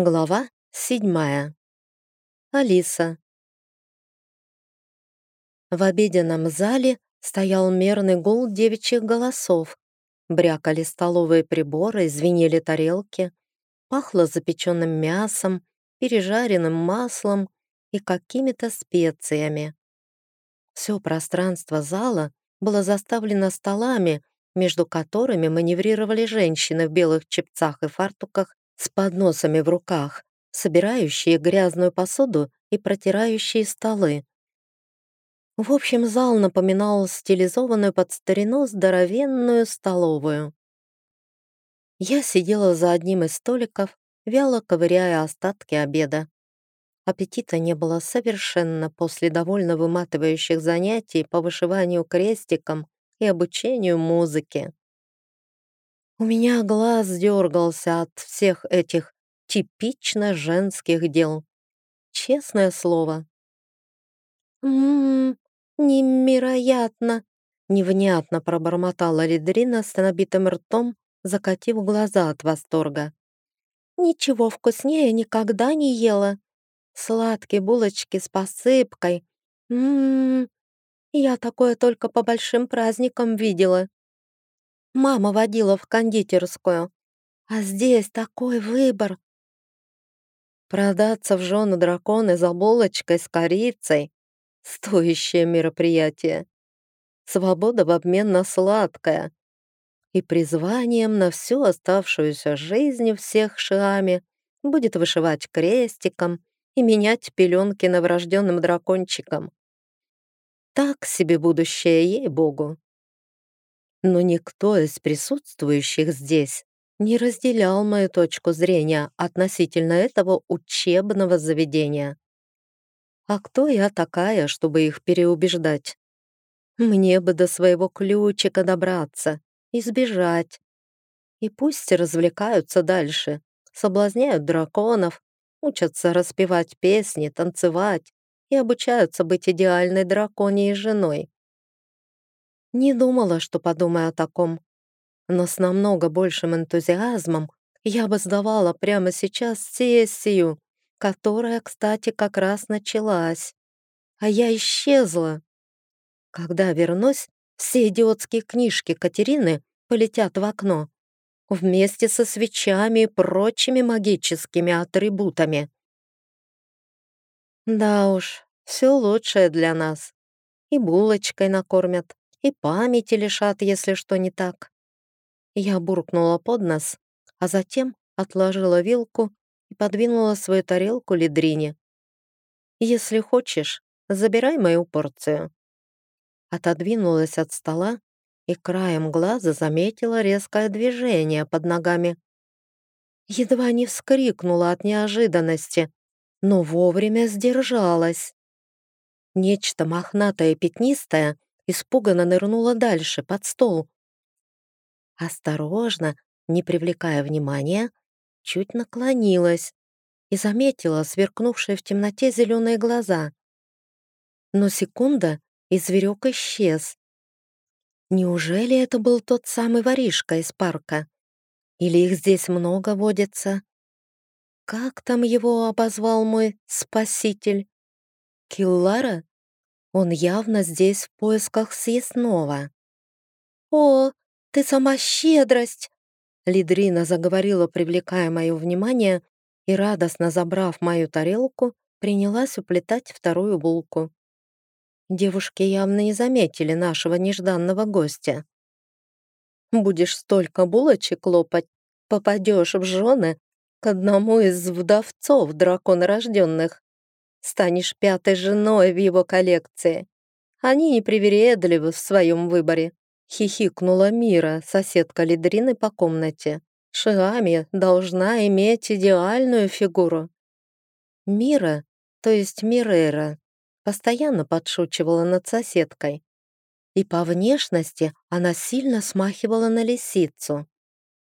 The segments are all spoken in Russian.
Глава седьмая. Алиса. В обеденном зале стоял мерный гул девичьих голосов. Брякали столовые приборы, звенели тарелки. Пахло запеченным мясом, пережаренным маслом и какими-то специями. Все пространство зала было заставлено столами, между которыми маневрировали женщины в белых чепцах и фартуках с подносами в руках, собирающие грязную посуду и протирающие столы. В общем, зал напоминал стилизованную под старину здоровенную столовую. Я сидела за одним из столиков, вяло ковыряя остатки обеда. Аппетита не было совершенно после довольно выматывающих занятий по вышиванию крестиком и обучению музыке. У меня глаз дергался от всех этих типично женских дел. Честное слово. «М-м, невероятно!» Невнятно пробормотала Лидрина с набитым ртом, закатив глаза от восторга. «Ничего вкуснее никогда не ела. Сладкие булочки с посыпкой. Ммм, я такое только по большим праздникам видела. Мама водила в кондитерскую. А здесь такой выбор. Продаться в жену драконы за булочкой с корицей — стоящее мероприятие. Свобода в обмен на сладкое. И призванием на всю оставшуюся жизнь всех шиами будет вышивать крестиком и менять пеленки новорожденным дракончиком. Так себе будущее, ей-богу но никто из присутствующих здесь не разделял мою точку зрения относительно этого учебного заведения. А кто я такая, чтобы их переубеждать? Мне бы до своего ключика добраться, избежать. И пусть развлекаются дальше, соблазняют драконов, учатся распевать песни, танцевать и обучаются быть идеальной драконьей женой. Не думала, что подумаю о таком. Но с намного большим энтузиазмом я бы сдавала прямо сейчас сессию, которая, кстати, как раз началась. А я исчезла. Когда вернусь, все идиотские книжки Катерины полетят в окно вместе со свечами и прочими магическими атрибутами. Да уж, все лучшее для нас. И булочкой накормят, и памяти лишат, если что не так. Я буркнула под нос, а затем отложила вилку и подвинула свою тарелку Лидрине. «Если хочешь, забирай мою порцию». Отодвинулась от стола и краем глаза заметила резкое движение под ногами. Едва не вскрикнула от неожиданности, но вовремя сдержалась. Нечто мохнатое и пятнистое испуганно нырнула дальше, под стол. Осторожно, не привлекая внимания, чуть наклонилась и заметила сверкнувшие в темноте зеленые глаза. Но секунда, и зверек исчез. Неужели это был тот самый воришка из парка? Или их здесь много водится? Как там его обозвал мой спаситель? Киллара? Он явно здесь в поисках съестного. «О, ты сама щедрость!» Лидрина заговорила, привлекая мое внимание, и, радостно забрав мою тарелку, принялась уплетать вторую булку. Девушки явно не заметили нашего нежданного гостя. «Будешь столько булочек лопать, попадешь в жены к одному из вдовцов драконорожденных станешь пятой женой в его коллекции. Они непривередливы в своем выборе», — хихикнула Мира, соседка Лидрины по комнате. «Шиами должна иметь идеальную фигуру». Мира, то есть Мирера, постоянно подшучивала над соседкой. И по внешности она сильно смахивала на лисицу.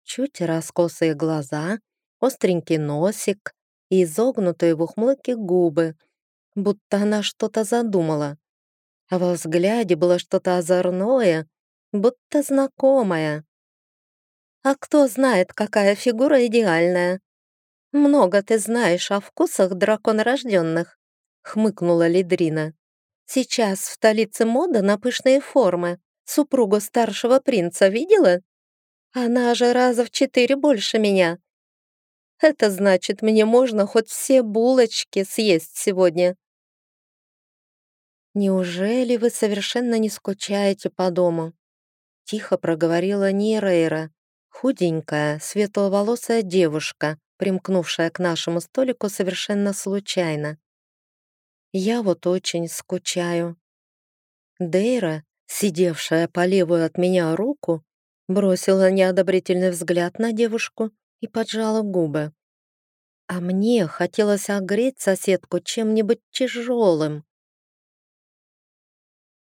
Чуть раскосые глаза, остренький носик, и изогнутые в ухмылке губы, будто она что-то задумала. А во взгляде было что-то озорное, будто знакомое. А кто знает, какая фигура идеальная? «Много ты знаешь о вкусах драконорожденных», — хмыкнула Лидрина. «Сейчас в столице мода на пышные формы. Супругу старшего принца видела? Она же раза в четыре больше меня. Это значит, мне можно хоть все булочки съесть сегодня». «Неужели вы совершенно не скучаете по дому?» Тихо проговорила Нейрейра, худенькая, светловолосая девушка, примкнувшая к нашему столику совершенно случайно. Я вот очень скучаю. Дейра, сидевшая по левую от меня руку, бросила неодобрительный взгляд на девушку и поджала губы. А мне хотелось огреть соседку чем-нибудь тяжелым.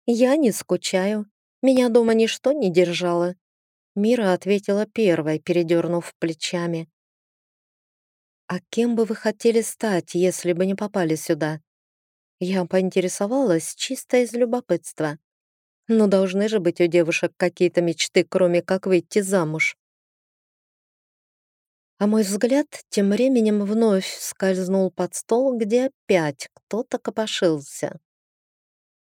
«Я не скучаю. Меня дома ничто не держало», Мира ответила первой, передернув плечами. «А кем бы вы хотели стать, если бы не попали сюда?» Я поинтересовалась чисто из любопытства. Ну, должны же быть у девушек какие-то мечты, кроме как выйти замуж. А мой взгляд тем временем вновь скользнул под стол, где опять кто-то копошился.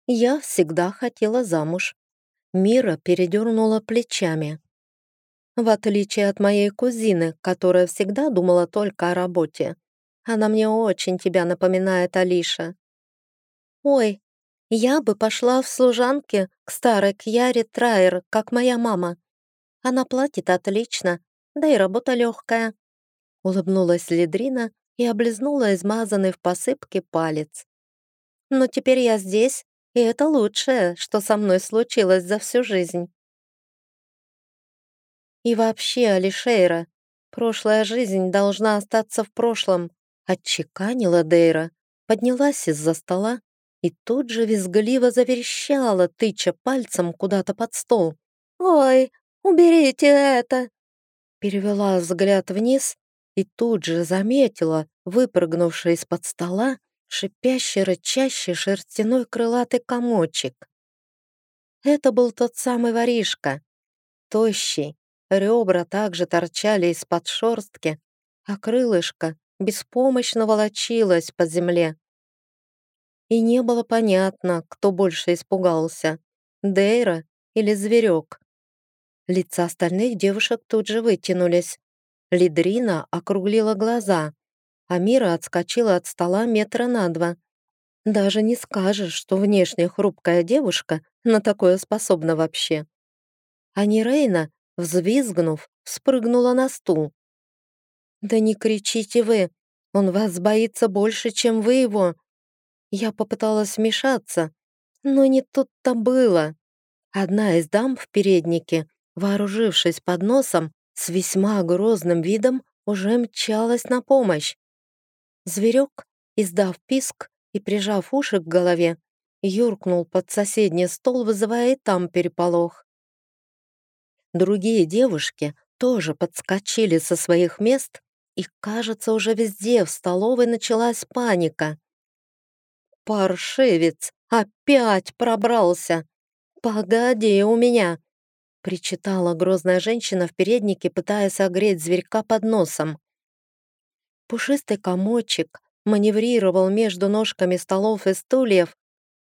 Я всегда хотела замуж. Мира передернула плечами. В отличие от моей кузины, которая всегда думала только о работе. Она мне очень тебя напоминает, Алиша. Ой, я бы пошла в служанки к старой Кьяре Трайер, как моя мама. Она платит отлично, да и работа легкая. Улыбнулась Лидрина и облизнула измазанный в посыпке палец. Но теперь я здесь, и это лучшее, что со мной случилось за всю жизнь. И вообще, Алишейра, прошлая жизнь должна остаться в прошлом, отчеканила Дейра, поднялась из-за стола и тут же визгливо заверещала, тыча пальцем куда-то под стол. «Ой, уберите это!» Перевела взгляд вниз и тут же заметила, выпрыгнувший из-под стола, шипящий, рычащий шерстяной крылатый комочек. Это был тот самый воришка, тощий, Ребра также торчали из-под шорстки, а крылышко беспомощно волочилось по земле. И не было понятно, кто больше испугался — Дейра или зверек. Лица остальных девушек тут же вытянулись. Лидрина округлила глаза, а Мира отскочила от стола метра на два. Даже не скажешь, что внешне хрупкая девушка на такое способна вообще. А Нирейна Взвизгнув, спрыгнула на стул. «Да не кричите вы! Он вас боится больше, чем вы его!» Я попыталась вмешаться, но не тут-то было. Одна из дам в переднике, вооружившись под носом, с весьма грозным видом уже мчалась на помощь. Зверек, издав писк и прижав уши к голове, юркнул под соседний стол, вызывая и там переполох. Другие девушки тоже подскочили со своих мест, и, кажется, уже везде в столовой началась паника. «Паршивец! Опять пробрался! Погоди у меня!» Причитала грозная женщина в переднике, пытаясь огреть зверька под носом. Пушистый комочек маневрировал между ножками столов и стульев,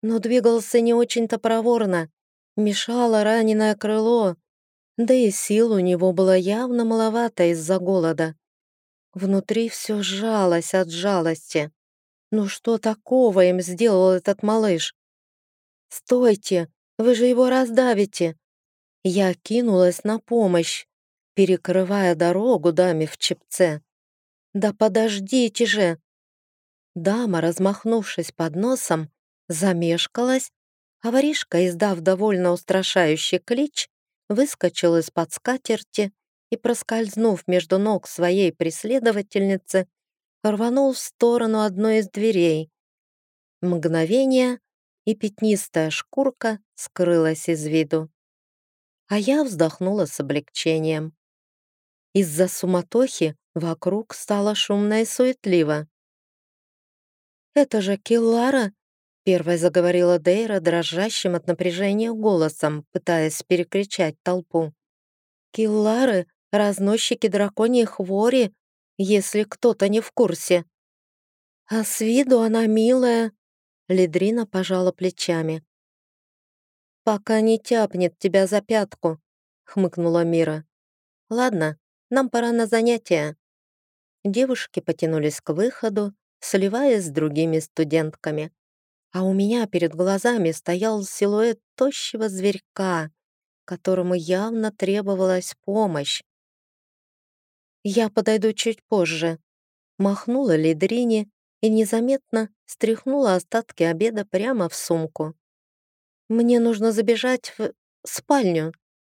но двигался не очень-то проворно. Мешало раненое крыло, да и сил у него было явно маловато из-за голода. Внутри все сжалось от жалости. Ну что такого им сделал этот малыш? «Стойте! Вы же его раздавите!» Я кинулась на помощь, перекрывая дорогу даме в чепце. «Да подождите же!» Дама, размахнувшись под носом, замешкалась, а воришка, издав довольно устрашающий клич, выскочил из-под скатерти и, проскользнув между ног своей преследовательницы, рванул в сторону одной из дверей. Мгновение, и пятнистая шкурка скрылась из виду. А я вздохнула с облегчением. Из-за суматохи вокруг стало шумно и суетливо. «Это же Киллара!» Первой заговорила Дейра дрожащим от напряжения голосом, пытаясь перекричать толпу. «Киллары, разносчики драконьей хвори, если кто-то не в курсе. А с виду она милая. Лидрина пожала плечами. «Пока не тяпнет тебя за пятку», — хмыкнула Мира. «Ладно, нам пора на занятия». Девушки потянулись к выходу, сливаясь с другими студентками. А у меня перед глазами стоял силуэт тощего зверька, которому явно требовалась помощь. «Я подойду чуть позже», — махнула Лидрине и незаметно стряхнула остатки обеда прямо в сумку. «Мне нужно забежать в спальню».